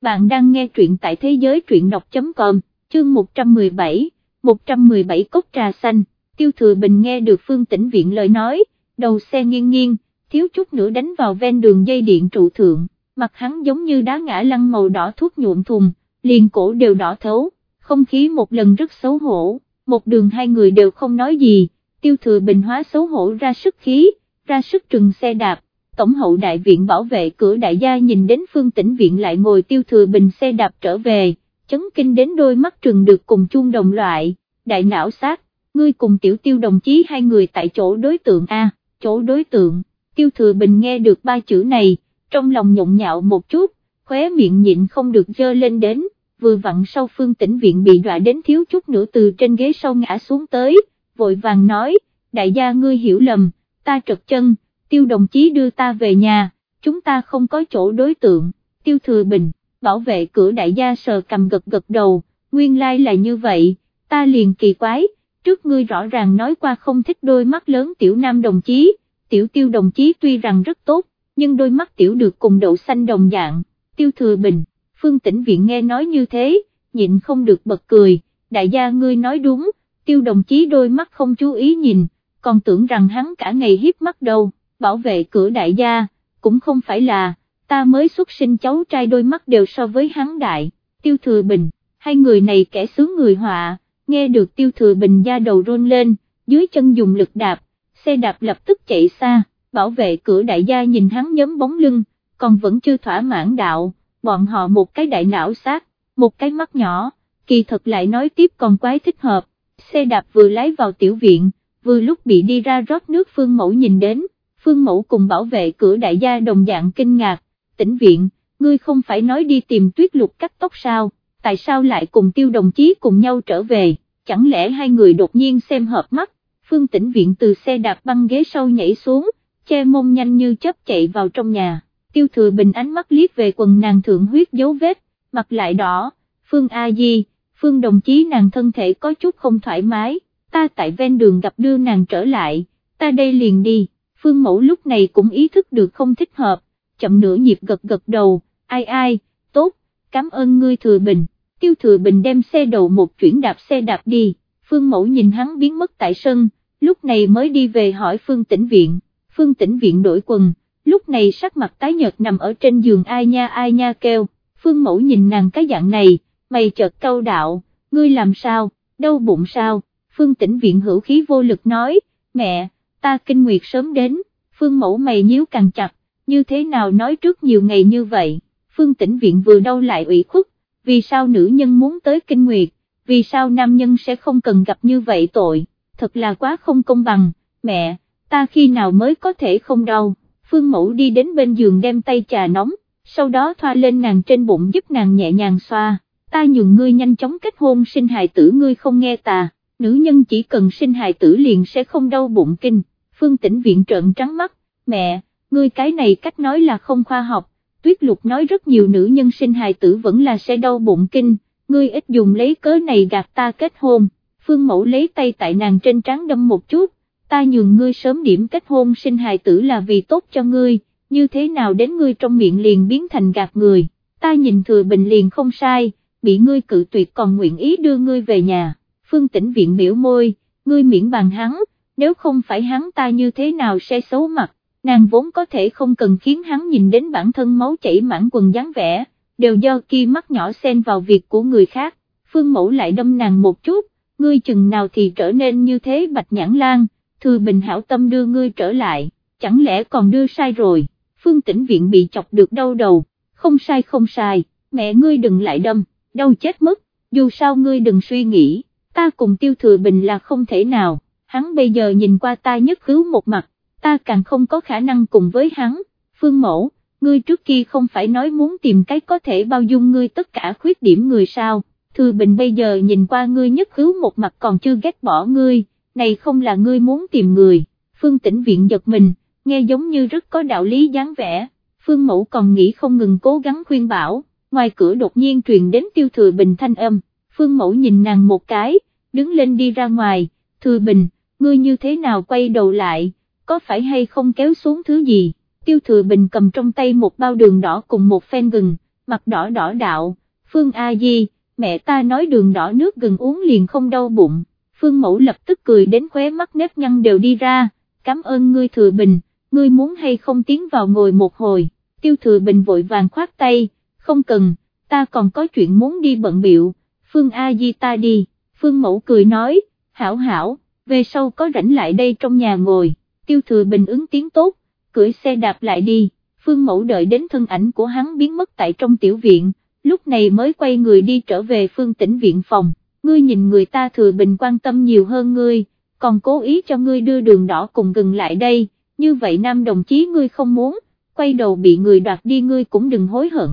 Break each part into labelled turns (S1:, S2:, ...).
S1: bạn đang nghe truyện tại thế giới truyện đọc.com, chương 117, 117 cốc trà xanh, tiêu thừa bình nghe được phương tĩnh viện lời nói, đầu xe nghiêng nghiêng, thiếu chút nữa đánh vào ven đường dây điện trụ thượng, mặt hắn giống như đá ngã lăn màu đỏ thuốc nhuộm thùng, liền cổ đều đỏ thấu, không khí một lần rất xấu hổ, một đường hai người đều không nói gì, tiêu thừa bình hóa xấu hổ ra sức khí, ra sức trừng xe đạp, tổng hậu đại viện bảo vệ cửa đại gia nhìn đến phương tĩnh viện lại ngồi tiêu thừa bình xe đạp trở về, chấn kinh đến đôi mắt trừng được cùng chuông đồng loại, đại não sát, ngươi cùng tiểu tiêu đồng chí hai người tại chỗ đối tượng A, chỗ đối tượng, tiêu thừa bình nghe được ba chữ này, trong lòng nhộn nhạo một chút, khóe miệng nhịn không được dơ lên đến, vừa vặn sau phương tĩnh viện bị đọa đến thiếu chút nữa từ trên ghế sau ngã xuống tới, vội vàng nói, đại gia ngươi hiểu lầm, ta trật chân, tiêu đồng chí đưa ta về nhà, chúng ta không có chỗ đối tượng, tiêu thừa bình, bảo vệ cửa đại gia sờ cầm gật gật đầu, nguyên lai like là như vậy, ta liền kỳ quái, trước ngươi rõ ràng nói qua không thích đôi mắt lớn tiểu nam đồng chí, tiểu tiêu đồng chí tuy rằng rất tốt, nhưng đôi mắt tiểu được cùng đậu xanh đồng dạng, tiêu thừa bình, phương tĩnh viện nghe nói như thế, nhịn không được bật cười, đại gia ngươi nói đúng, tiêu đồng chí đôi mắt không chú ý nhìn, còn tưởng rằng hắn cả ngày hiếp mắt đâu, bảo vệ cửa đại gia, cũng không phải là, ta mới xuất sinh cháu trai đôi mắt đều so với hắn đại, tiêu thừa bình, hai người này kẻ xứ người họa, nghe được tiêu thừa bình da đầu rôn lên, dưới chân dùng lực đạp, xe đạp lập tức chạy xa, bảo vệ cửa đại gia nhìn hắn nhóm bóng lưng, còn vẫn chưa thỏa mãn đạo, bọn họ một cái đại não sát, một cái mắt nhỏ, kỳ thật lại nói tiếp còn quái thích hợp, xe đạp vừa lái vào tiểu viện, vừa lúc bị đi ra rót nước phương mẫu nhìn đến, phương mẫu cùng bảo vệ cửa đại gia đồng dạng kinh ngạc, tỉnh viện, ngươi không phải nói đi tìm tuyết lục cắt tóc sao, tại sao lại cùng tiêu đồng chí cùng nhau trở về, chẳng lẽ hai người đột nhiên xem hợp mắt, phương tỉnh viện từ xe đạp băng ghế sau nhảy xuống, che mông nhanh như chớp chạy vào trong nhà, tiêu thừa bình ánh mắt liếc về quần nàng thượng huyết dấu vết, mặt lại đỏ, phương A Di, phương đồng chí nàng thân thể có chút không thoải mái, ta tại ven đường gặp đưa nàng trở lại, ta đây liền đi, phương mẫu lúc này cũng ý thức được không thích hợp, chậm nửa nhịp gật gật đầu, ai ai, tốt, cảm ơn ngươi thừa bình, tiêu thừa bình đem xe đầu một chuyển đạp xe đạp đi, phương mẫu nhìn hắn biến mất tại sân, lúc này mới đi về hỏi phương tĩnh viện, phương tĩnh viện đổi quần, lúc này sắc mặt tái nhợt nằm ở trên giường ai nha ai nha kêu, phương mẫu nhìn nàng cái dạng này, mày chợt câu đạo, ngươi làm sao, đau bụng sao, phương tĩnh viện hữu khí vô lực nói, mẹ, ta kinh nguyệt sớm đến, phương mẫu mày nhíu càng chặt, như thế nào nói trước nhiều ngày như vậy, phương tĩnh viện vừa đau lại ủy khuất, vì sao nữ nhân muốn tới kinh nguyệt, vì sao nam nhân sẽ không cần gặp như vậy tội, thật là quá không công bằng, mẹ, ta khi nào mới có thể không đau, phương mẫu đi đến bên giường đem tay trà nóng, sau đó thoa lên nàng trên bụng giúp nàng nhẹ nhàng xoa, ta nhường ngươi nhanh chóng kết hôn sinh hài tử ngươi không nghe ta, nữ nhân chỉ cần sinh hài tử liền sẽ không đau bụng kinh, phương tĩnh viện trợn trắng mắt, mẹ, ngươi cái này cách nói là không khoa học, tuyết lục nói rất nhiều nữ nhân sinh hài tử vẫn là sẽ đau bụng kinh, ngươi ít dùng lấy cớ này gạt ta kết hôn, phương mẫu lấy tay tại nàng trên trán đâm một chút, ta nhường ngươi sớm điểm kết hôn sinh hài tử là vì tốt cho ngươi, như thế nào đến ngươi trong miệng liền biến thành gạt người, ta nhìn thừa bình liền không sai, bị ngươi cự tuyệt còn nguyện ý đưa ngươi về nhà, phương tĩnh viện miễu môi, ngươi miễn bàn hắn, nếu không phải hắn ta như thế nào sẽ xấu mặt, nàng vốn có thể không cần khiến hắn nhìn đến bản thân máu chảy mãn quần dáng vẻ, đều do kia mắt nhỏ xen vào việc của người khác, phương mẫu lại đâm nàng một chút, ngươi chừng nào thì trở nên như thế bạch nhãn lan, thư bình hảo tâm đưa ngươi trở lại, chẳng lẽ còn đưa sai rồi, phương tĩnh viện bị chọc được đau đầu, không sai không sai, mẹ ngươi đừng lại đâm, đau chết mất, dù sao ngươi đừng suy nghĩ, ta cùng tiêu thừa bình là không thể nào, hắn bây giờ nhìn qua ta nhất cứu một mặt, ta càng không có khả năng cùng với hắn, phương mẫu, ngươi trước kia không phải nói muốn tìm cái có thể bao dung ngươi tất cả khuyết điểm người sao, Thừa Bình bây giờ nhìn qua ngươi nhất cứu một mặt còn chưa ghét bỏ ngươi, này không là ngươi muốn tìm người, phương tĩnh viện giật mình, nghe giống như rất có đạo lý dáng vẻ, phương mẫu còn nghĩ không ngừng cố gắng khuyên bảo, ngoài cửa đột nhiên truyền đến tiêu thừa bình thanh âm, phương mẫu nhìn nàng một cái, đứng lên đi ra ngoài, thừa bình, ngươi như thế nào quay đầu lại, có phải hay không kéo xuống thứ gì, tiêu thừa bình cầm trong tay một bao đường đỏ cùng một phen gừng, mặt đỏ đỏ đạo, Phương A Di, mẹ ta nói đường đỏ nước gừng uống liền không đau bụng, Phương Mẫu lập tức cười đến khóe mắt nếp nhăn đều đi ra, cảm ơn ngươi thừa bình, ngươi muốn hay không tiến vào ngồi một hồi, tiêu thừa bình vội vàng khoát tay, không cần, ta còn có chuyện muốn đi bận biệu, Phương A Di ta đi, Phương Mẫu cười nói, hảo hảo, về sau có rảnh lại đây trong nhà ngồi, tiêu thừa bình ứng tiếng tốt, cưỡi xe đạp lại đi, Phương Mẫu đợi đến thân ảnh của hắn biến mất tại trong tiểu viện, lúc này mới quay người đi trở về phương tĩnh viện phòng, ngươi nhìn người ta thừa bình quan tâm nhiều hơn ngươi, còn cố ý cho ngươi đưa đường đỏ cùng gừng lại đây, như vậy nam đồng chí ngươi không muốn, quay đầu bị người đoạt đi ngươi cũng đừng hối hận,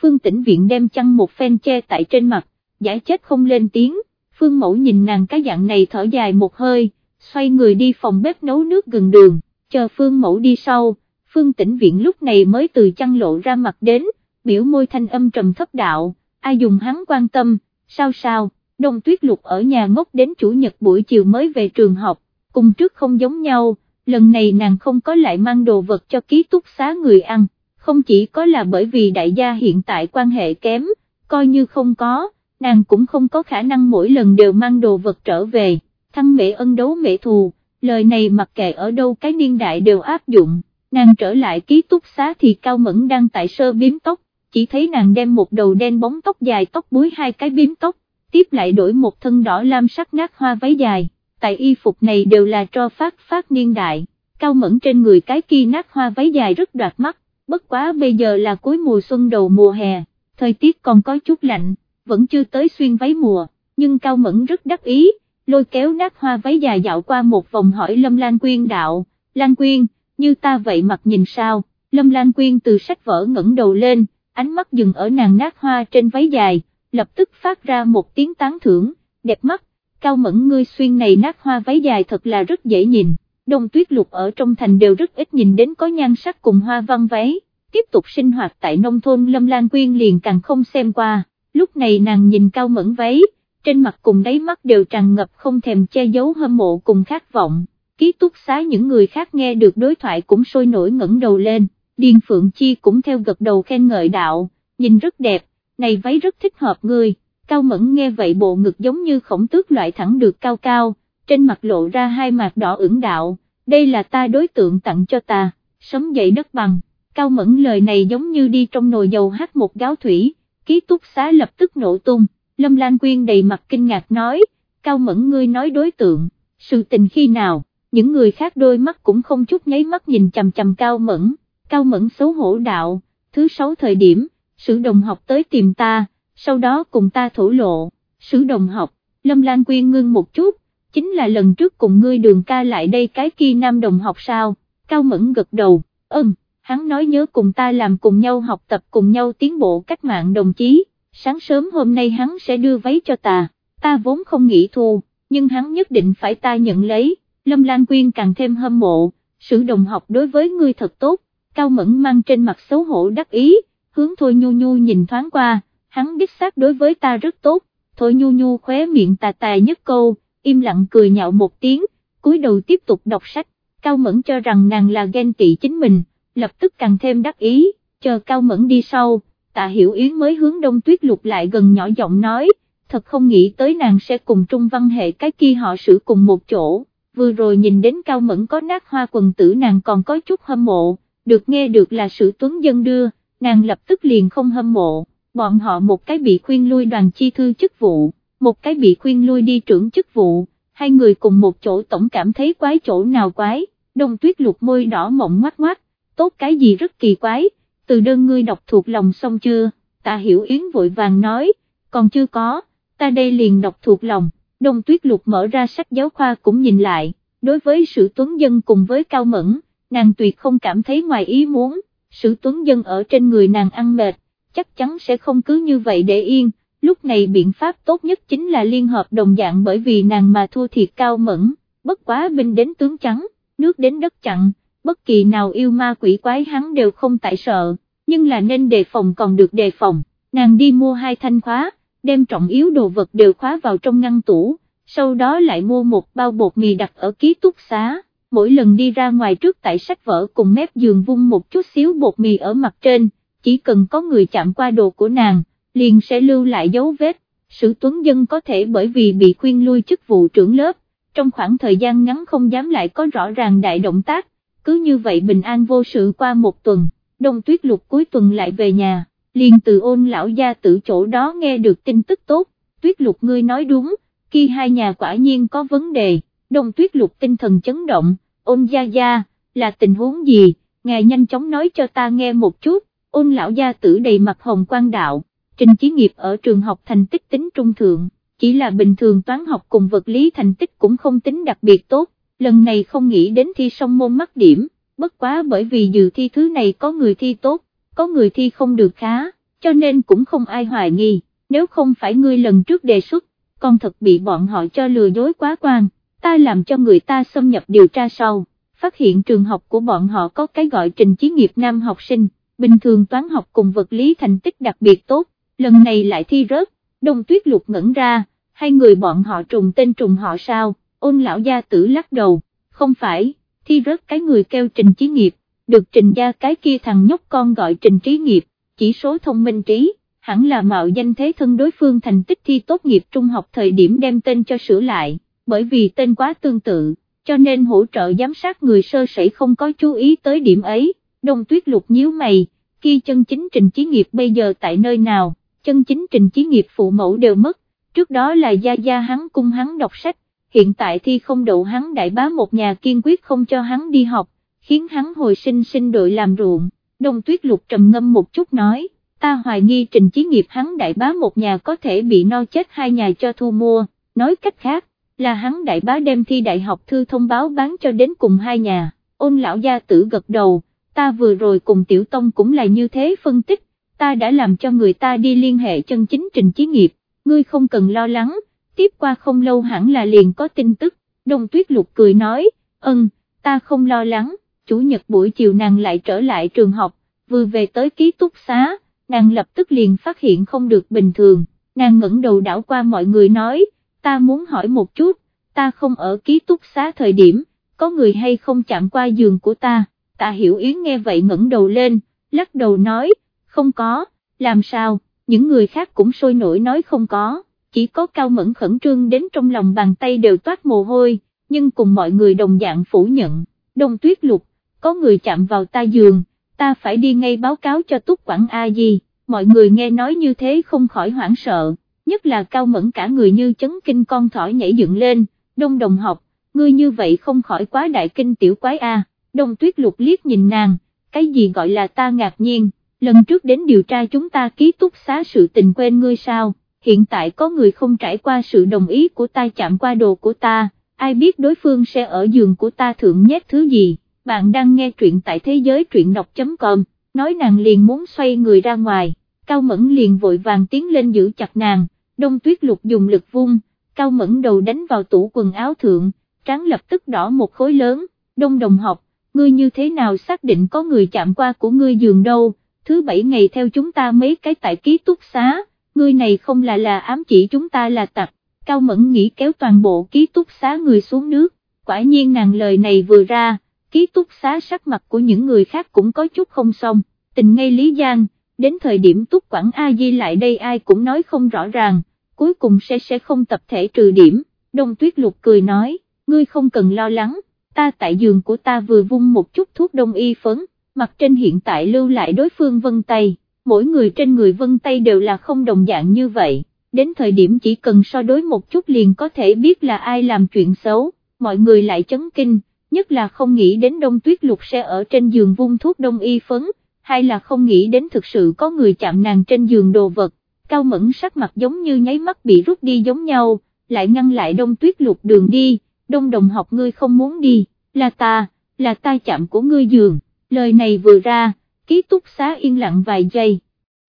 S1: phương tĩnh viện đem chăn một phen che tại trên mặt, giải chết không lên tiếng, phương mẫu nhìn nàng cái dạng này thở dài một hơi, xoay người đi phòng bếp nấu nước gần đường, chờ phương mẫu đi sau, phương tĩnh viện lúc này mới từ chăn lộ ra mặt đến, biểu môi thanh âm trầm thấp đạo, ai dùng hắn quan tâm, sao sao, đông tuyết lục ở nhà ngốc đến chủ nhật buổi chiều mới về trường học, cùng trước không giống nhau, lần này nàng không có lại mang đồ vật cho ký túc xá người ăn, không chỉ có là bởi vì đại gia hiện tại quan hệ kém, coi như không có, nàng cũng không có khả năng mỗi lần đều mang đồ vật trở về, thăng mẹ ân đấu mẹ thù, lời này mặc kệ ở đâu cái niên đại đều áp dụng, nàng trở lại ký túc xá thì Cao Mẫn đang tại sơ biếm tóc, chỉ thấy nàng đem một đầu đen bóng tóc dài tóc búi hai cái biếm tóc, tiếp lại đổi một thân đỏ lam sắc nát hoa váy dài, tại y phục này đều là cho phát phát niên đại, Cao Mẫn trên người cái kia nát hoa váy dài rất đoạt mắt, bất quá bây giờ là cuối mùa xuân đầu mùa hè, thời tiết còn có chút lạnh, vẫn chưa tới xuyên váy mùa, nhưng Cao Mẫn rất đắc ý, lôi kéo nát hoa váy dài dạo qua một vòng hỏi Lâm Lan Quyên đạo, Lan Quyên, như ta vậy mặt nhìn sao, Lâm Lan Quyên từ sách vở ngẩng đầu lên, ánh mắt dừng ở nàng nát hoa trên váy dài, lập tức phát ra một tiếng tán thưởng, đẹp mắt, Cao Mẫn ngươi xuyên này nát hoa váy dài thật là rất dễ nhìn, đông tuyết lục ở trong thành đều rất ít nhìn đến có nhan sắc cùng hoa văn váy, tiếp tục sinh hoạt tại nông thôn Lâm Lan Quyên liền càng không xem qua, lúc này nàng nhìn Cao Mẫn váy, trên mặt cùng đáy mắt đều tràn ngập không thèm che giấu hâm mộ cùng khát vọng, ký túc xá những người khác nghe được đối thoại cũng sôi nổi ngẩng đầu lên, Điền Phượng Chi cũng theo gật đầu khen ngợi đạo, nhìn rất đẹp, này váy rất thích hợp người, Cao Mẫn nghe vậy bộ ngực giống như khổng tước loại thẳng được cao cao, trên mặt lộ ra hai mặt đỏ ửng đạo, đây là ta đối tượng tặng cho ta, sấm dậy đất bằng, Cao Mẫn lời này giống như đi trong nồi dầu hát một gáo thủy, ký túc xá lập tức nổ tung. Lâm Lan Quyên đầy mặt kinh ngạc nói, Cao Mẫn ngươi nói đối tượng, sự tình khi nào, những người khác đôi mắt cũng không chút nháy mắt nhìn chầm chầm Cao Mẫn, Cao Mẫn xấu hổ đạo, thứ sáu thời điểm, sử đồng học tới tìm ta, sau đó cùng ta thổ lộ, sử đồng học, Lâm Lan Quyên ngưng một chút, chính là lần trước cùng ngươi đường ca lại đây cái kia nam đồng học sao, Cao Mẫn gật đầu, ơn, hắn nói nhớ cùng ta làm cùng nhau học tập cùng nhau tiến bộ cách mạng đồng chí. Sáng sớm hôm nay hắn sẽ đưa váy cho ta, ta vốn không nghĩ thu, nhưng hắn nhất định phải ta nhận lấy, Lâm Lan Quyên càng thêm hâm mộ, sự đồng học đối với ngươi thật tốt, Cao Mẫn mang trên mặt xấu hổ đắc ý, hướng Thôi Nhu Nhu nhìn thoáng qua, hắn đích xác đối với ta rất tốt, Thôi Nhu Nhu khóe miệng tà tà nhất câu, im lặng cười nhạo một tiếng, cúi đầu tiếp tục đọc sách, Cao Mẫn cho rằng nàng là ghen tị chính mình, lập tức càng thêm đắc ý, chờ Cao Mẫn đi sau tạ hiểu yến mới hướng đông tuyết lục lại gần nhỏ giọng nói, thật không nghĩ tới nàng sẽ cùng trung văn hệ cái kia họ xử cùng một chỗ, vừa rồi nhìn đến cao mẫn có nát hoa quần tử nàng còn có chút hâm mộ, được nghe được là sự tuấn dân đưa, nàng lập tức liền không hâm mộ, bọn họ một cái bị khuyên lui đoàn chi thư chức vụ, một cái bị khuyên lui đi trưởng chức vụ, hai người cùng một chỗ tổng cảm thấy quái chỗ nào quái, đông tuyết lục môi đỏ mộng ngoắt ngoắt, tốt cái gì rất kỳ quái từ đơn ngươi đọc thuộc lòng xong chưa, tạ hiểu yến vội vàng nói, còn chưa có, ta đây liền đọc thuộc lòng, đông tuyết lục mở ra sách giáo khoa cũng nhìn lại, đối với sự tuấn dân cùng với cao mẫn, nàng tuyệt không cảm thấy ngoài ý muốn, sự tuấn dân ở trên người nàng ăn mệt, chắc chắn sẽ không cứ như vậy để yên, lúc này biện pháp tốt nhất chính là liên hợp đồng dạng bởi vì nàng mà thua thiệt cao mẫn, bất quá binh đến tướng trắng, nước đến đất chặn, bất kỳ nào yêu ma quỷ quái hắn đều không tại sợ, nhưng là nên đề phòng còn được đề phòng, nàng đi mua hai thanh khóa, đem trọng yếu đồ vật đều khóa vào trong ngăn tủ, sau đó lại mua một bao bột mì đặt ở ký túc xá, mỗi lần đi ra ngoài trước tại sách vở cùng mép giường vung một chút xíu bột mì ở mặt trên, chỉ cần có người chạm qua đồ của nàng, liền sẽ lưu lại dấu vết, sử tuấn dân có thể bởi vì bị khuyên lui chức vụ trưởng lớp, trong khoảng thời gian ngắn không dám lại có rõ ràng đại động tác, cứ như vậy bình an vô sự qua một tuần, đông tuyết lục cuối tuần lại về nhà, liền từ ôn lão gia tử chỗ đó nghe được tin tức tốt, tuyết lục ngươi nói đúng, khi hai nhà quả nhiên có vấn đề, đông tuyết lục tinh thần chấn động, ôn gia gia, là tình huống gì, ngài nhanh chóng nói cho ta nghe một chút, ôn lão gia tử đầy mặt hồng quan đạo, trình chí nghiệp ở trường học thành tích tính trung thượng, chỉ là bình thường toán học cùng vật lý thành tích cũng không tính đặc biệt tốt, lần này không nghĩ đến thi song môn mắc điểm, bất quá bởi vì dự thi thứ này có người thi tốt, có người thi không được khá, cho nên cũng không ai hoài nghi, nếu không phải ngươi lần trước đề xuất, con thật bị bọn họ cho lừa dối quá quan, ta làm cho người ta xâm nhập điều tra sau, phát hiện trường học của bọn họ có cái gọi trình chí nghiệp nam học sinh, bình thường toán học cùng vật lý thành tích đặc biệt tốt, lần này lại thi rớt, đông tuyết lục ngẩn ra, hai người bọn họ trùng tên trùng họ sao, ôn lão gia tử lắc đầu, không phải, thi rớt cái người kêu trình chí nghiệp, được trình gia cái kia thằng nhóc con gọi trình trí nghiệp, chỉ số thông minh trí, hẳn là mạo danh thế thân đối phương thành tích thi tốt nghiệp trung học thời điểm đem tên cho sửa lại, bởi vì tên quá tương tự, cho nên hỗ trợ giám sát người sơ sẩy không có chú ý tới điểm ấy, đông tuyết lục nhíu mày, khi chân chính trình chí nghiệp bây giờ tại nơi nào, chân chính trình chí nghiệp phụ mẫu đều mất, trước đó là gia gia hắn cung hắn đọc sách, hiện tại thi không đậu hắn đại bá một nhà kiên quyết không cho hắn đi học, khiến hắn hồi sinh sinh đội làm ruộng, đông tuyết lục trầm ngâm một chút nói, ta hoài nghi trình chí nghiệp hắn đại bá một nhà có thể bị no chết hai nhà cho thu mua, nói cách khác, là hắn đại bá đem thi đại học thư thông báo bán cho đến cùng hai nhà, ôn lão gia tử gật đầu, ta vừa rồi cùng tiểu tông cũng là như thế phân tích, ta đã làm cho người ta đi liên hệ chân chính trình chí nghiệp, ngươi không cần lo lắng, tiếp qua không lâu hẳn là liền có tin tức, đông tuyết lục cười nói, ân, ta không lo lắng, chủ nhật buổi chiều nàng lại trở lại trường học, vừa về tới ký túc xá, nàng lập tức liền phát hiện không được bình thường, nàng ngẩng đầu đảo qua mọi người nói, ta muốn hỏi một chút, ta không ở ký túc xá thời điểm, có người hay không chạm qua giường của ta, tạ hiểu yến nghe vậy ngẩng đầu lên, lắc đầu nói, không có, làm sao, những người khác cũng sôi nổi nói không có, chỉ có cao mẫn khẩn trương đến trong lòng bàn tay đều toát mồ hôi, nhưng cùng mọi người đồng dạng phủ nhận, đông tuyết lục, có người chạm vào ta giường, ta phải đi ngay báo cáo cho túc quản A Di, mọi người nghe nói như thế không khỏi hoảng sợ, nhất là cao mẫn cả người như chấn kinh con thỏ nhảy dựng lên, đông đồng học, ngươi như vậy không khỏi quá đại kinh tiểu quái A, đông tuyết lục liếc nhìn nàng, cái gì gọi là ta ngạc nhiên, lần trước đến điều tra chúng ta ký túc xá sự tình quên ngươi sao, hiện tại có người không trải qua sự đồng ý của ta chạm qua đồ của ta, ai biết đối phương sẽ ở giường của ta thượng nhét thứ gì, bạn đang nghe truyện tại thế giới truyện đọc.com, nói nàng liền muốn xoay người ra ngoài, cao mẫn liền vội vàng tiến lên giữ chặt nàng, đông tuyết lục dùng lực vung, cao mẫn đầu đánh vào tủ quần áo thượng, trắng lập tức đỏ một khối lớn, đông đồng học, ngươi như thế nào xác định có người chạm qua của ngươi giường đâu, thứ bảy ngày theo chúng ta mấy cái tại ký túc xá, ngươi này không là là ám chỉ chúng ta là tặc, cao mẫn nghĩ kéo toàn bộ ký túc xá người xuống nước, quả nhiên nàng lời này vừa ra, ký túc xá sắc mặt của những người khác cũng có chút không xong, tình ngay Lý Giang, đến thời điểm túc quản A Di lại đây ai cũng nói không rõ ràng, cuối cùng sẽ sẽ không tập thể trừ điểm, đông tuyết lục cười nói, ngươi không cần lo lắng, ta tại giường của ta vừa vung một chút thuốc đông y phấn, mặt trên hiện tại lưu lại đối phương vân tay, mỗi người trên người vân tay đều là không đồng dạng như vậy, đến thời điểm chỉ cần so đối một chút liền có thể biết là ai làm chuyện xấu, mọi người lại chấn kinh, nhất là không nghĩ đến đông tuyết lục sẽ ở trên giường vung thuốc đông y phấn, hay là không nghĩ đến thực sự có người chạm nàng trên giường đồ vật, cao mẫn sắc mặt giống như nháy mắt bị rút đi giống nhau, lại ngăn lại đông tuyết lục đường đi, đông đồng học ngươi không muốn đi, là ta, là ta chạm của ngươi giường, lời này vừa ra, ký túc xá yên lặng vài giây,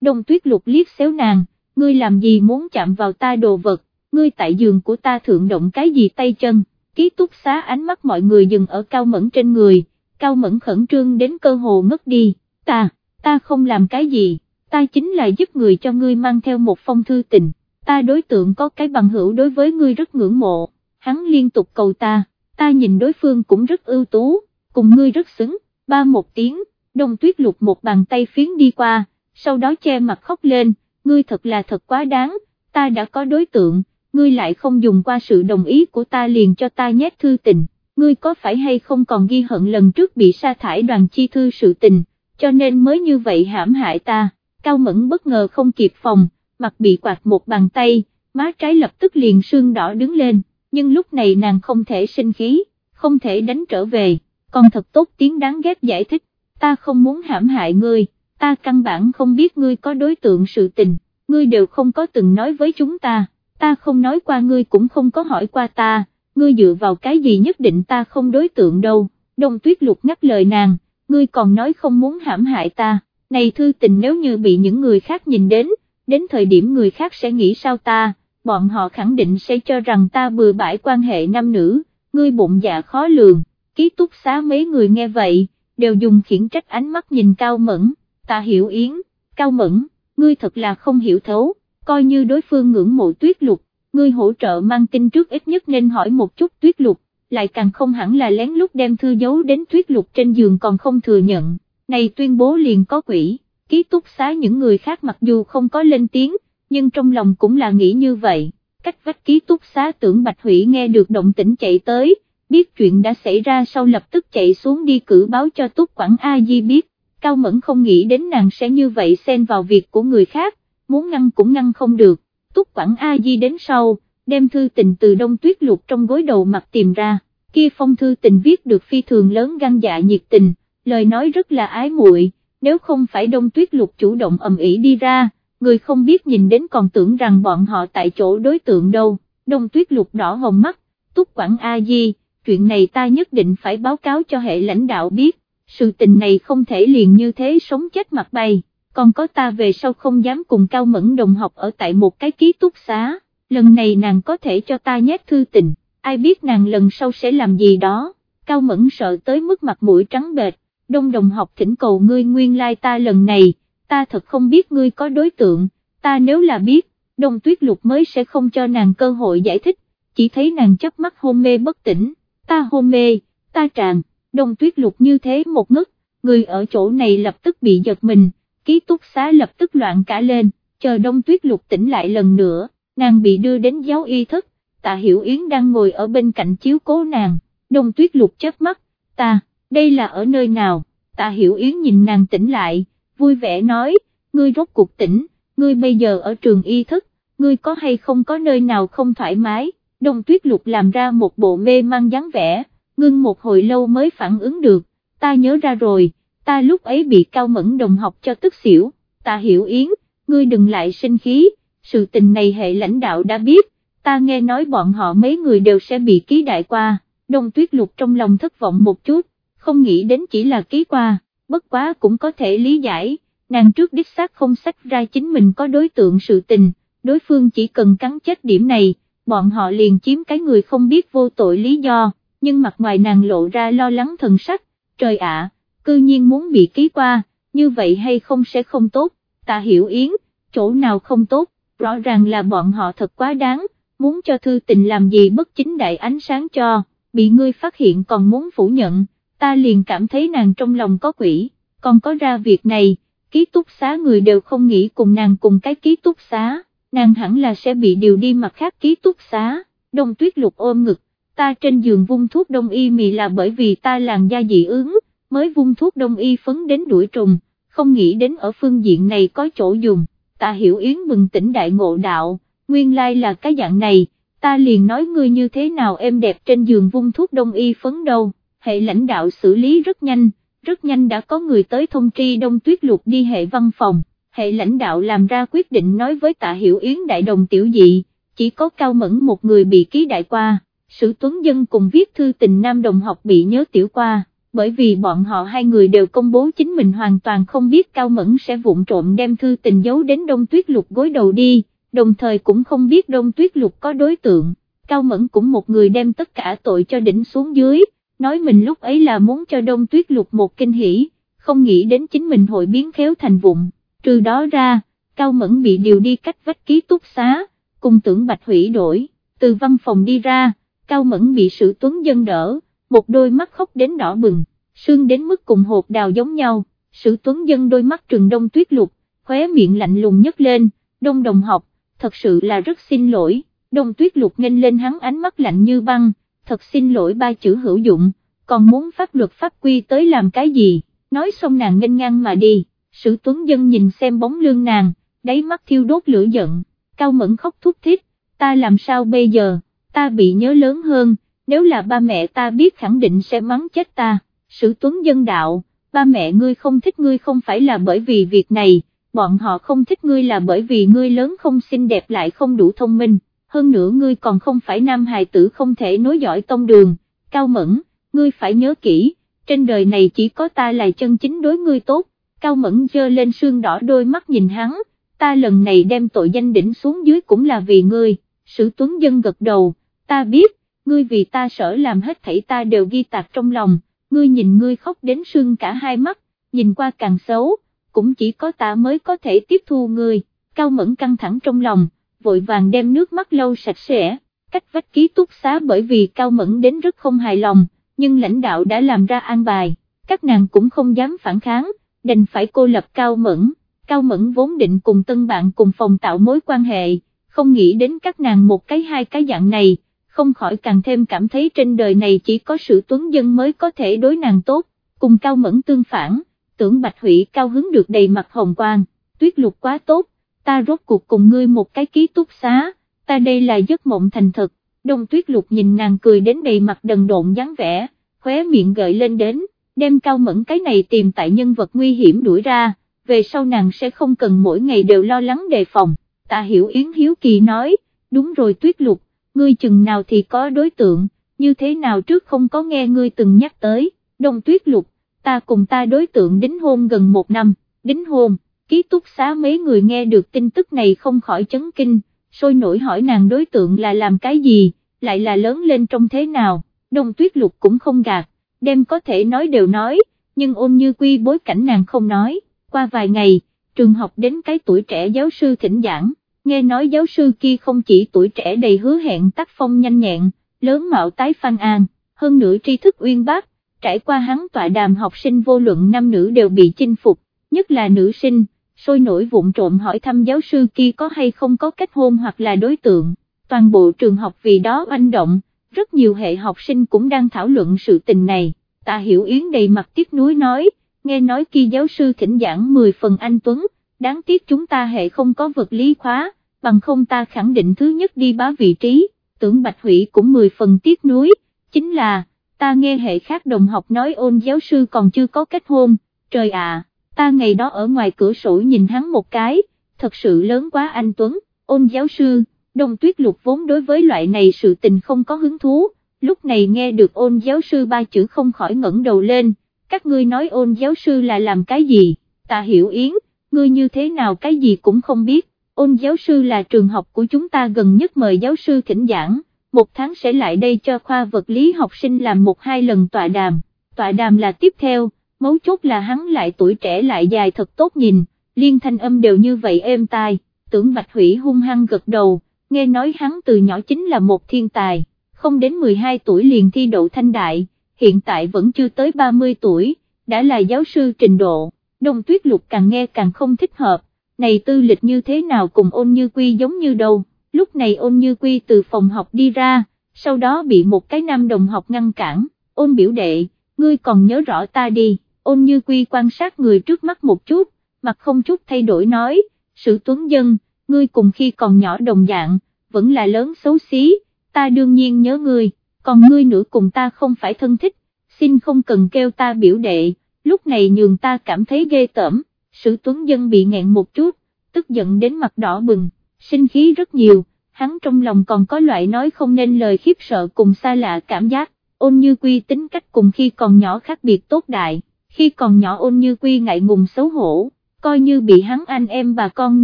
S1: đông tuyết lục liếc xéo nàng, ngươi làm gì muốn chạm vào ta đồ vật, ngươi tại giường của ta thượng động cái gì tay chân, ký túc xá ánh mắt mọi người dừng ở cao mẫn trên người, cao mẫn khẩn trương đến cơ hồ ngất đi, ta, ta không làm cái gì, ta chính là giúp người cho ngươi mang theo một phong thư tình, ta đối tượng có cái bằng hữu đối với ngươi rất ngưỡng mộ, hắn liên tục cầu ta, ta nhìn đối phương cũng rất ưu tú, cùng ngươi rất xứng, ba một tiếng, đông tuyết lục một bàn tay phiến đi qua, sau đó che mặt khóc lên, ngươi thật là thật quá đáng, ta đã có đối tượng, ngươi lại không dùng qua sự đồng ý của ta liền cho ta nhét thư tình, ngươi có phải hay không còn ghi hận lần trước bị sa thải đoàn chi thư sự tình, cho nên mới như vậy hãm hại ta, cao mẫn bất ngờ không kịp phòng, mặt bị quạt một bàn tay, má trái lập tức liền sương đỏ đứng lên, nhưng lúc này nàng không thể sinh khí, không thể đánh trở về, còn thật tốt tiếng đáng ghét giải thích, ta không muốn hãm hại ngươi, ta căn bản không biết ngươi có đối tượng sự tình, ngươi đều không có từng nói với chúng ta, ta không nói qua ngươi cũng không có hỏi qua ta, ngươi dựa vào cái gì nhất định ta không đối tượng đâu, đông tuyết lục ngắt lời nàng, ngươi còn nói không muốn hãm hại ta, này thư tình nếu như bị những người khác nhìn đến, đến thời điểm người khác sẽ nghĩ sao ta, bọn họ khẳng định sẽ cho rằng ta bừa bãi quan hệ nam nữ, ngươi bụng dạ khó lường, ký túc xá mấy người nghe vậy, đều dùng khiển trách ánh mắt nhìn Cao Mẫn, ta hiểu yến, Cao Mẫn, ngươi thật là không hiểu thấu, coi như đối phương ngưỡng mộ tuyết lục, ngươi hỗ trợ mang tin trước ít nhất nên hỏi một chút tuyết lục, lại càng không hẳn là lén lút đem thư giấu đến tuyết lục trên giường còn không thừa nhận, này tuyên bố liền có quỷ, ký túc xá những người khác mặc dù không có lên tiếng, nhưng trong lòng cũng là nghĩ như vậy, cách vách ký túc xá tưởng Bạch Hủy nghe được động tĩnh chạy tới, biết chuyện đã xảy ra sau lập tức chạy xuống đi cử báo cho túc quảng A Di biết, Cao Mẫn không nghĩ đến nàng sẽ như vậy xen vào việc của người khác, muốn ngăn cũng ngăn không được, túc quảng A Di đến sau, đem thư tình từ đông tuyết lục trong gối đầu mặt tìm ra, kia phong thư tình viết được phi thường lớn gan dạ nhiệt tình, lời nói rất là ái muội. nếu không phải đông tuyết lục chủ động ầm ĩ đi ra, người không biết nhìn đến còn tưởng rằng bọn họ tại chỗ đối tượng đâu, đông tuyết lục đỏ hồng mắt, túc quảng A Di, chuyện này ta nhất định phải báo cáo cho hệ lãnh đạo biết, sự tình này không thể liền như thế sống chết mặt bay, còn có ta về sau không dám cùng cao mẫn đồng học ở tại một cái ký túc xá, lần này nàng có thể cho ta nhét thư tình, ai biết nàng lần sau sẽ làm gì đó, cao mẫn sợ tới mức mặt mũi trắng bệt, đông đồng học thỉnh cầu ngươi nguyên lai like ta lần này, ta thật không biết ngươi có đối tượng, ta nếu là biết, đông tuyết lục mới sẽ không cho nàng cơ hội giải thích, chỉ thấy nàng chớp mắt hôn mê bất tỉnh, ta hôn mê, ta tràn, đông tuyết lục như thế một ngất, người ở chỗ này lập tức bị giật mình, ký túc xá lập tức loạn cả lên, chờ đông tuyết lục tỉnh lại lần nữa, nàng bị đưa đến giáo y thức, tạ hiểu yến đang ngồi ở bên cạnh chiếu cố nàng, đông tuyết lục chớp mắt, ta, đây là ở nơi nào, tạ hiểu yến nhìn nàng tỉnh lại, vui vẻ nói, ngươi rốt cuộc tỉnh, ngươi bây giờ ở trường y thức, ngươi có hay không có nơi nào không thoải mái, đông tuyết lục làm ra một bộ mê mang dáng vẻ, ngưng một hồi lâu mới phản ứng được, ta nhớ ra rồi, ta lúc ấy bị cao mẫn đồng học cho tức xỉu, ta hiểu yến, ngươi đừng lại sinh khí, sự tình này hệ lãnh đạo đã biết, ta nghe nói bọn họ mấy người đều sẽ bị ký đại qua, đông tuyết lục trong lòng thất vọng một chút, không nghĩ đến chỉ là ký qua, bất quá cũng có thể lý giải, nàng trước đích xác không sách ra chính mình có đối tượng sự tình, đối phương chỉ cần cắn chết điểm này, bọn họ liền chiếm cái người không biết vô tội lý do, nhưng mặt ngoài nàng lộ ra lo lắng thần sắc, trời ạ, cư nhiên muốn bị ký qua, như vậy hay không sẽ không tốt, ta hiểu yến, chỗ nào không tốt, rõ ràng là bọn họ thật quá đáng, muốn cho thư tình làm gì bất chính đại ánh sáng cho, bị ngươi phát hiện còn muốn phủ nhận ta liền cảm thấy nàng trong lòng có quỷ, còn có ra việc này, ký túc xá người đều không nghĩ cùng nàng cùng cái ký túc xá, nàng hẳn là sẽ bị điều đi mặt khác ký túc xá, đông tuyết lục ôm ngực, ta trên giường vung thuốc đông y mì là bởi vì ta làn da dị ứng, mới vung thuốc đông y phấn đến đuổi trùng, không nghĩ đến ở phương diện này có chỗ dùng, ta hiểu yến bừng tỉnh đại ngộ đạo, nguyên lai là cái dạng này, ta liền nói ngươi như thế nào em đẹp trên giường vung thuốc đông y phấn đâu. Hệ lãnh đạo xử lý rất nhanh, rất nhanh đã có người tới thông tri đông tuyết lục đi hệ văn phòng, hệ lãnh đạo làm ra quyết định nói với tạ hiểu yến đại đồng tiểu dị, chỉ có cao mẫn một người bị ký đại qua, sử tuấn dân cùng viết thư tình nam đồng học bị nhớ tiểu qua. Bởi vì bọn họ hai người đều công bố chính mình hoàn toàn không biết Cao Mẫn sẽ vụng trộm đem thư tình giấu đến đông tuyết lục gối đầu đi, đồng thời cũng không biết đông tuyết lục có đối tượng, Cao Mẫn cũng một người đem tất cả tội cho đỉnh xuống dưới, nói mình lúc ấy là muốn cho đông tuyết lục một kinh hỉ, không nghĩ đến chính mình hội biến khéo thành vụng, trừ đó ra, Cao Mẫn bị điều đi cách vách ký túc xá, cùng tưởng bạch hủy đổi, từ văn phòng đi ra, Cao Mẫn bị sự tuấn dân đỡ, một đôi mắt khóc đến đỏ bừng, sương đến mức cùng hột đào giống nhau, sự tuấn dân đôi mắt trừng đông tuyết lục, khóe miệng lạnh lùng nhấc lên, đông đồng học, thật sự là rất xin lỗi, đông tuyết lục nghênh lên hắn ánh mắt lạnh như băng, thật xin lỗi ba chữ hữu dụng, còn muốn pháp luật pháp quy tới làm cái gì, nói xong nàng nghênh ngang mà đi, sử tuấn dân nhìn xem bóng lưng nàng, đáy mắt thiêu đốt lửa giận, cao mẫn khóc thúc thích, ta làm sao bây giờ, ta bị nhớ lớn hơn, nếu là ba mẹ ta biết khẳng định sẽ mắng chết ta, sử tuấn dân đạo, ba mẹ ngươi không thích ngươi không phải là bởi vì việc này, bọn họ không thích ngươi là bởi vì ngươi lớn không xinh đẹp lại không đủ thông minh, hơn nữa ngươi còn không phải nam hài tử không thể nối dõi tông đường, cao mẫn, ngươi phải nhớ kỹ, trên đời này chỉ có ta là chân chính đối ngươi tốt, cao mẫn dơ lên sương đỏ đôi mắt nhìn hắn, ta lần này đem tội danh đỉnh xuống dưới cũng là vì ngươi, sử tuấn dân gật đầu, ta biết, ngươi vì ta sợ làm hết thảy ta đều ghi tạc trong lòng, ngươi nhìn ngươi khóc đến sưng cả hai mắt, nhìn qua càng xấu, cũng chỉ có ta mới có thể tiếp thu ngươi, cao mẫn căng thẳng trong lòng, vội vàng đem nước mắt lâu sạch sẽ, cách vách ký túc xá bởi vì cao mẫn đến rất không hài lòng, nhưng lãnh đạo đã làm ra an bài, các nàng cũng không dám phản kháng, đành phải cô lập cao mẫn, cao mẫn vốn định cùng tân bạn cùng phòng tạo mối quan hệ, không nghĩ đến các nàng một cái hai cái dạng này, không khỏi càng thêm cảm thấy trên đời này chỉ có sự tuấn dân mới có thể đối nàng tốt, cùng cao mẫn tương phản, tưởng bạch hủy cao hứng được đầy mặt hồng quang, tuyết lục quá tốt, ta rốt cuộc cùng ngươi một cái ký túc xá, ta đây là giấc mộng thành thực, đông tuyết lục nhìn nàng cười đến đầy mặt đần độn dáng vẻ, khóe miệng gợi lên đến, đem cao mẫn cái này tìm tại nhân vật nguy hiểm đuổi ra, về sau nàng sẽ không cần mỗi ngày đều lo lắng đề phòng, tạ hiểu yến hiếu kỳ nói, đúng rồi tuyết lục, ngươi chừng nào thì có đối tượng, như thế nào trước không có nghe ngươi từng nhắc tới, đông tuyết lục, ta cùng ta đối tượng đính hôn gần một năm, đính hôn, ký túc xá mấy người nghe được tin tức này không khỏi chấn kinh, sôi nổi hỏi nàng đối tượng là làm cái gì, lại là lớn lên trong thế nào, đông tuyết lục cũng không gạt, đem có thể nói đều nói, nhưng ôn như quy bối cảnh nàng không nói, qua vài ngày, trường học đến cái tuổi trẻ giáo sư thỉnh giảng, nghe nói giáo sư kia không chỉ tuổi trẻ đầy hứa hẹn tác phong nhanh nhẹn, lớn mạo tái phan an, hơn nữa tri thức uyên bác, trải qua hắn tọa đàm học sinh vô luận nam nữ đều bị chinh phục, nhất là nữ sinh, sôi nổi vụng trộm hỏi thăm giáo sư kia có hay không có kết hôn hoặc là đối tượng, toàn bộ trường học vì đó oanh động, rất nhiều hệ học sinh cũng đang thảo luận sự tình này, tạ hiểu yến đầy mặt tiếc nuối nói, nghe nói kia giáo sư thỉnh giảng 10 phần anh Tuấn, đáng tiếc chúng ta hệ không có vật lý khóa, bằng không ta khẳng định thứ nhất đi bá vị trí, tưởng Bạch Hủy cũng 10 phần tiếc nuối, chính là, ta nghe hệ khác đồng học nói ôn giáo sư còn chưa có kết hôn, trời ạ, ta ngày đó ở ngoài cửa sổ nhìn hắn một cái, thật sự lớn quá anh Tuấn, ôn giáo sư, đông tuyết lục vốn đối với loại này sự tình không có hứng thú, lúc này nghe được ôn giáo sư ba chữ không khỏi ngẩng đầu lên, các ngươi nói ôn giáo sư là làm cái gì, ta hiểu yến, ngươi như thế nào cái gì cũng không biết, ôn giáo sư là trường học của chúng ta gần nhất mời giáo sư thỉnh giảng, một tháng sẽ lại đây cho khoa vật lý học sinh làm một hai lần tọa đàm, tọa đàm là tiếp theo, mấu chốt là hắn lại tuổi trẻ lại dài thật tốt nhìn, liên thanh âm đều như vậy êm tai, tưởng Bạch Hủy hung hăng gật đầu, nghe nói hắn từ nhỏ chính là một thiên tài, không đến 12 tuổi liền thi đậu thanh đại, hiện tại vẫn chưa tới 30 tuổi, đã là giáo sư trình độ, đông tuyết lục càng nghe càng không thích hợp, này tư lịch như thế nào cùng ôn như quy giống như đâu, lúc này ôn như quy từ phòng học đi ra, sau đó bị một cái nam đồng học ngăn cản, ôn biểu đệ, ngươi còn nhớ rõ ta đi, ôn như quy quan sát người trước mắt một chút, mặt không chút thay đổi nói, sự tuấn dân, ngươi cùng khi còn nhỏ đồng dạng, vẫn là lớn xấu xí, ta đương nhiên nhớ ngươi, còn ngươi nữa cùng ta không phải thân thích, xin không cần kêu ta biểu đệ, lúc này nhường ta cảm thấy ghê tởm, sử tuấn dân bị nghẹn một chút, tức giận đến mặt đỏ bừng, sinh khí rất nhiều, hắn trong lòng còn có loại nói không nên lời khiếp sợ cùng xa lạ cảm giác, ôn như quy tính cách cùng khi còn nhỏ khác biệt tốt đại, khi còn nhỏ ôn như quy ngại ngùng xấu hổ, coi như bị hắn anh em bà con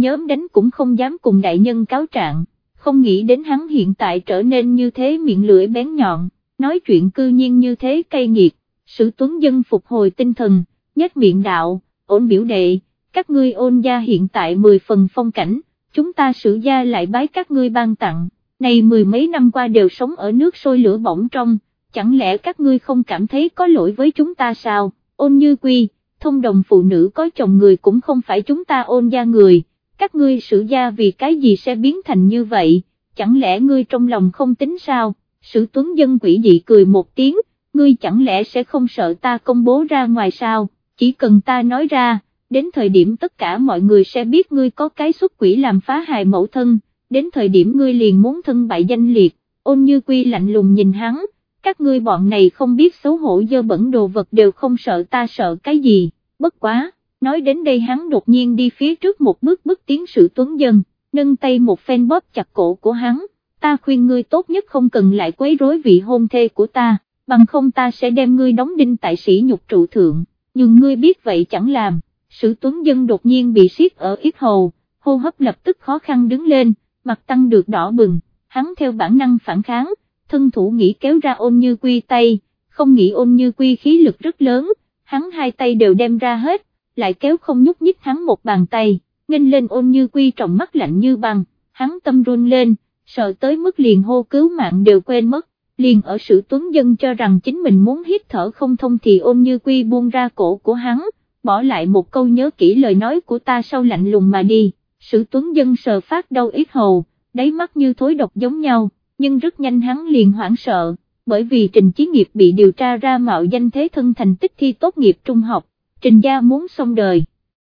S1: nhóm đánh cũng không dám cùng đại nhân cáo trạng, không nghĩ đến hắn hiện tại trở nên như thế miệng lưỡi bén nhọn, nói chuyện cư nhiên như thế cay nghiệt, sử tuấn dân phục hồi tinh thần, nhất miệng đạo, ổn biểu đệ, các ngươi ôn gia hiện tại 10 phần phong cảnh, chúng ta sử gia lại bái các ngươi ban tặng, này mười mấy năm qua đều sống ở nước sôi lửa bỏng trong, chẳng lẽ các ngươi không cảm thấy có lỗi với chúng ta sao, ôn như quy, thông đồng phụ nữ có chồng người cũng không phải chúng ta ôn gia người, các ngươi sử gia vì cái gì sẽ biến thành như vậy, chẳng lẽ ngươi trong lòng không tính sao, sử tuấn dân quỷ dị cười một tiếng, ngươi chẳng lẽ sẽ không sợ ta công bố ra ngoài sao, chỉ cần ta nói ra, đến thời điểm tất cả mọi người sẽ biết ngươi có cái xuất quỷ làm phá hại mẫu thân, đến thời điểm ngươi liền muốn thân bại danh liệt, ôn như quy lạnh lùng nhìn hắn, các ngươi bọn này không biết xấu hổ dơ bẩn đồ vật đều không sợ ta sợ cái gì, bất quá, nói đến đây hắn đột nhiên đi phía trước một bước bước tiến sự tuấn dân, nâng tay một phen bóp chặt cổ của hắn, ta khuyên ngươi tốt nhất không cần lại quấy rối vị hôn thê của ta, bằng không ta sẽ đem ngươi đóng đinh tại sĩ nhục trụ thượng, nhưng ngươi biết vậy chẳng làm, sự tuấn dân đột nhiên bị siết ở ít hầu, hô hấp lập tức khó khăn đứng lên, mặt tăng được đỏ bừng, hắn theo bản năng phản kháng, thân thủ nghĩ kéo ra ôn như quy tay, không nghĩ ôn như quy khí lực rất lớn, hắn hai tay đều đem ra hết, lại kéo không nhúc nhích hắn một bàn tay, nghênh lên ôn như quy trọng mắt lạnh như băng, hắn tâm run lên, sợ tới mức liền hô cứu mạng đều quên mất, liền ở sự tuấn dân cho rằng chính mình muốn hít thở không thông thì ôn như quy buông ra cổ của hắn, bỏ lại một câu nhớ kỹ lời nói của ta sau lạnh lùng mà đi, sự tuấn dân sờ phát đau ít hầu, đáy mắt như thối độc giống nhau, nhưng rất nhanh hắn liền hoảng sợ, bởi vì Trình Chí Nghiệp bị điều tra ra mạo danh thế thân thành tích thi tốt nghiệp trung học, Trình Gia muốn xong đời.